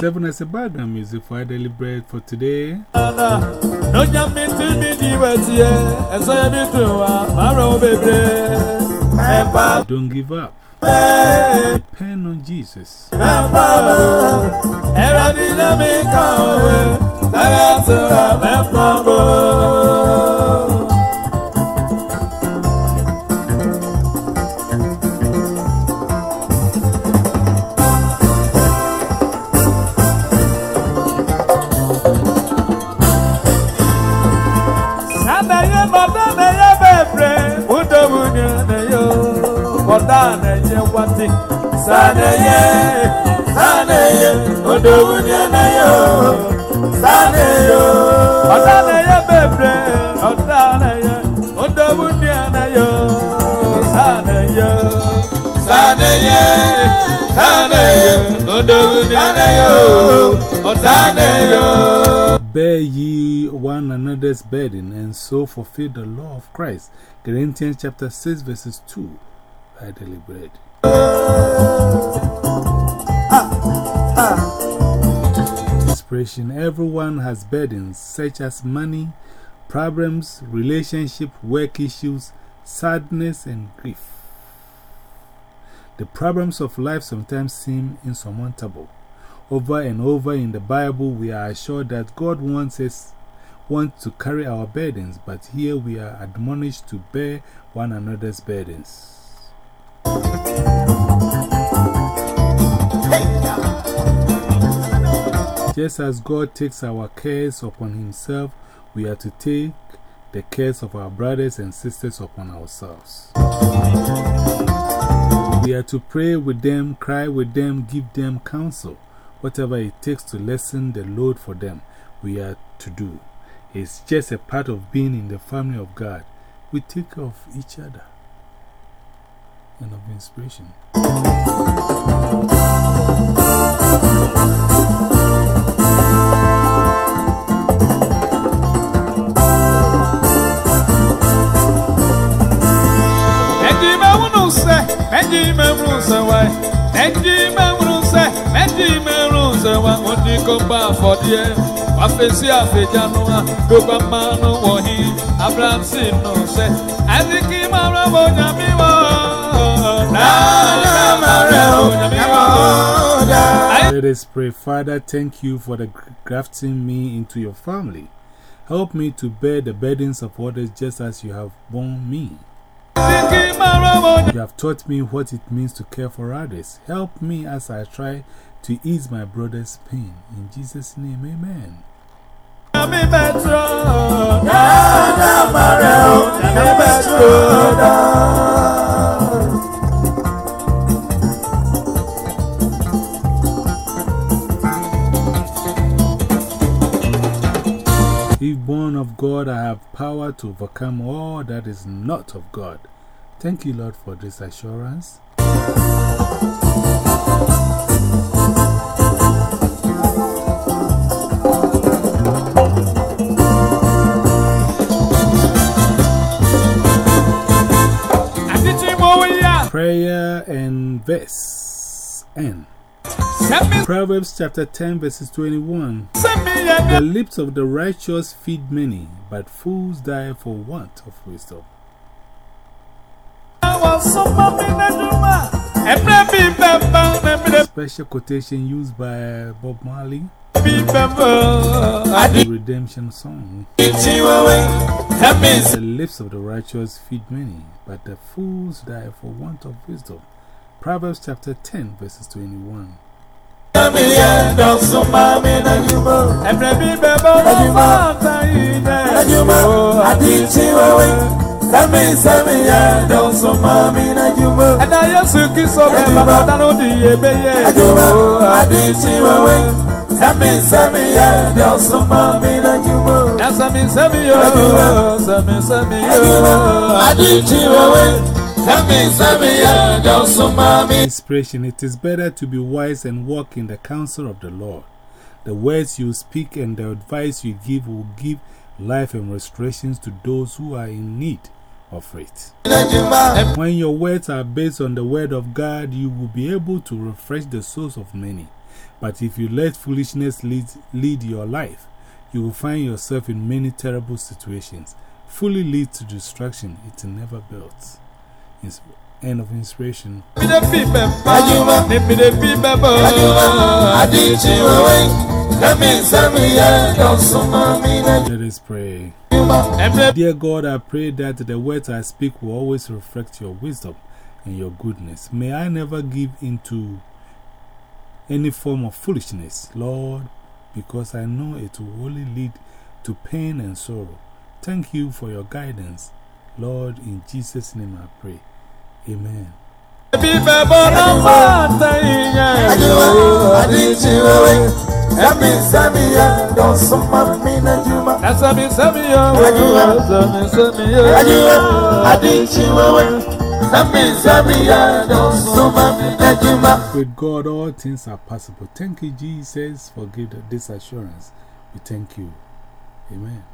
Seven as a bad and music for daily bread for today. No jumping to me, the as I did to our baby. Don't give up. Depend on Jesus. Everybody, let me come. I got to have a problem. Wadana ye wati. Sanaye, sanaye, udobunya na yo, sanaye, wadanaye bebre, wadanaye, udobunya na yo, sanaye, sanaye, sanaye, udobunya na yo, sanaye. Bear ye one another's burden, and so fulfill the law of Christ. Corinthians chapter 6, verses 2. Daily Bread. Inspiration Everyone has burdens such as money, problems, relationship, work issues, sadness, and grief. The problems of life sometimes seem insurmountable. Over and over in the Bible, we are assured that God wants us wants to carry our burdens, but here we are admonished to bear one another's burdens. Just as God takes our cares upon Himself, we are to take the cares of our brothers and sisters upon ourselves. We are to pray with them, cry with them, give them counsel. Whatever it takes to lessen the load for them, we are to do. It's just a part of being in the family of God. We take of each other. and of inspiration. Meji mewunu se wa, meji mewunu se, meji mewunu se wa, odi ko ba afọdie, wafesi afejanu ha, gbogbo amanu wọhi, Abraham si nu se, ẹsiki mara wo nyami wo, nana mara wo nyami wo. Let us pray. Father, thank you for the grafting me into your family. Help me to bear the burdens of others just as you have borne me. You have taught me what it means to care for others. Help me as I try to ease my brother's pain. In Jesus' name, amen. Have power to overcome all that is not of God. Thank you, Lord, for this assurance. Aditi mo ya, Prayer and verse N. Proverbs chapter 10, verses 21. The lips of the righteous feed many, but fools die for want of wisdom. Special quotation used by Bob Marley, the redemption song. The lips of the righteous feed many, but the fools die for want of wisdom. Proverbs chapter 10, verses 21. mi yẹ dọ̀sùn máa mi lẹ́júmọ́. ẹ̀fẹ̀ mi bẹ̀ bọ́ ló máa ta ilẹ̀. lẹ́júmọ́ àdìtí wẹ́wẹ́. Sẹ́mi sẹ́mi yẹ dọ̀sùn máa mi lẹ́júmọ́. ẹ̀dá Yéṣu kí sọ bẹ́ẹ̀ bàbá dáná di ebe yẹ. lẹ́júmọ́ àdìtí wẹ́wẹ́. Sẹ́mi sẹ́mi yẹ dọ̀sùn máa mi lẹ́júmọ́. ẹ̀sẹ̀mi sẹ́mi yọ sẹ́mi sẹ́mi yọ àdìtí wẹ́wẹ́. Inspiration It is better to be wise and walk in the counsel of the Lord. The words you speak and the advice you give will give life and restorations to those who are in need of it. When your words are based on the word of God, you will be able to refresh the souls of many. But if you let foolishness lead, lead your life, you will find yourself in many terrible situations. Fully lead to destruction, it never builds. Ins end of inspiration. Let us pray. Dear God, I pray that the words I speak will always reflect your wisdom and your goodness. May I never give into any form of foolishness, Lord, because I know it will only lead to pain and sorrow. Thank you for your guidance. Lord, in Jesus' name I pray. Amen. With God, all things are possible. Thank you, Jesus, for giving this assurance. We thank you. Amen.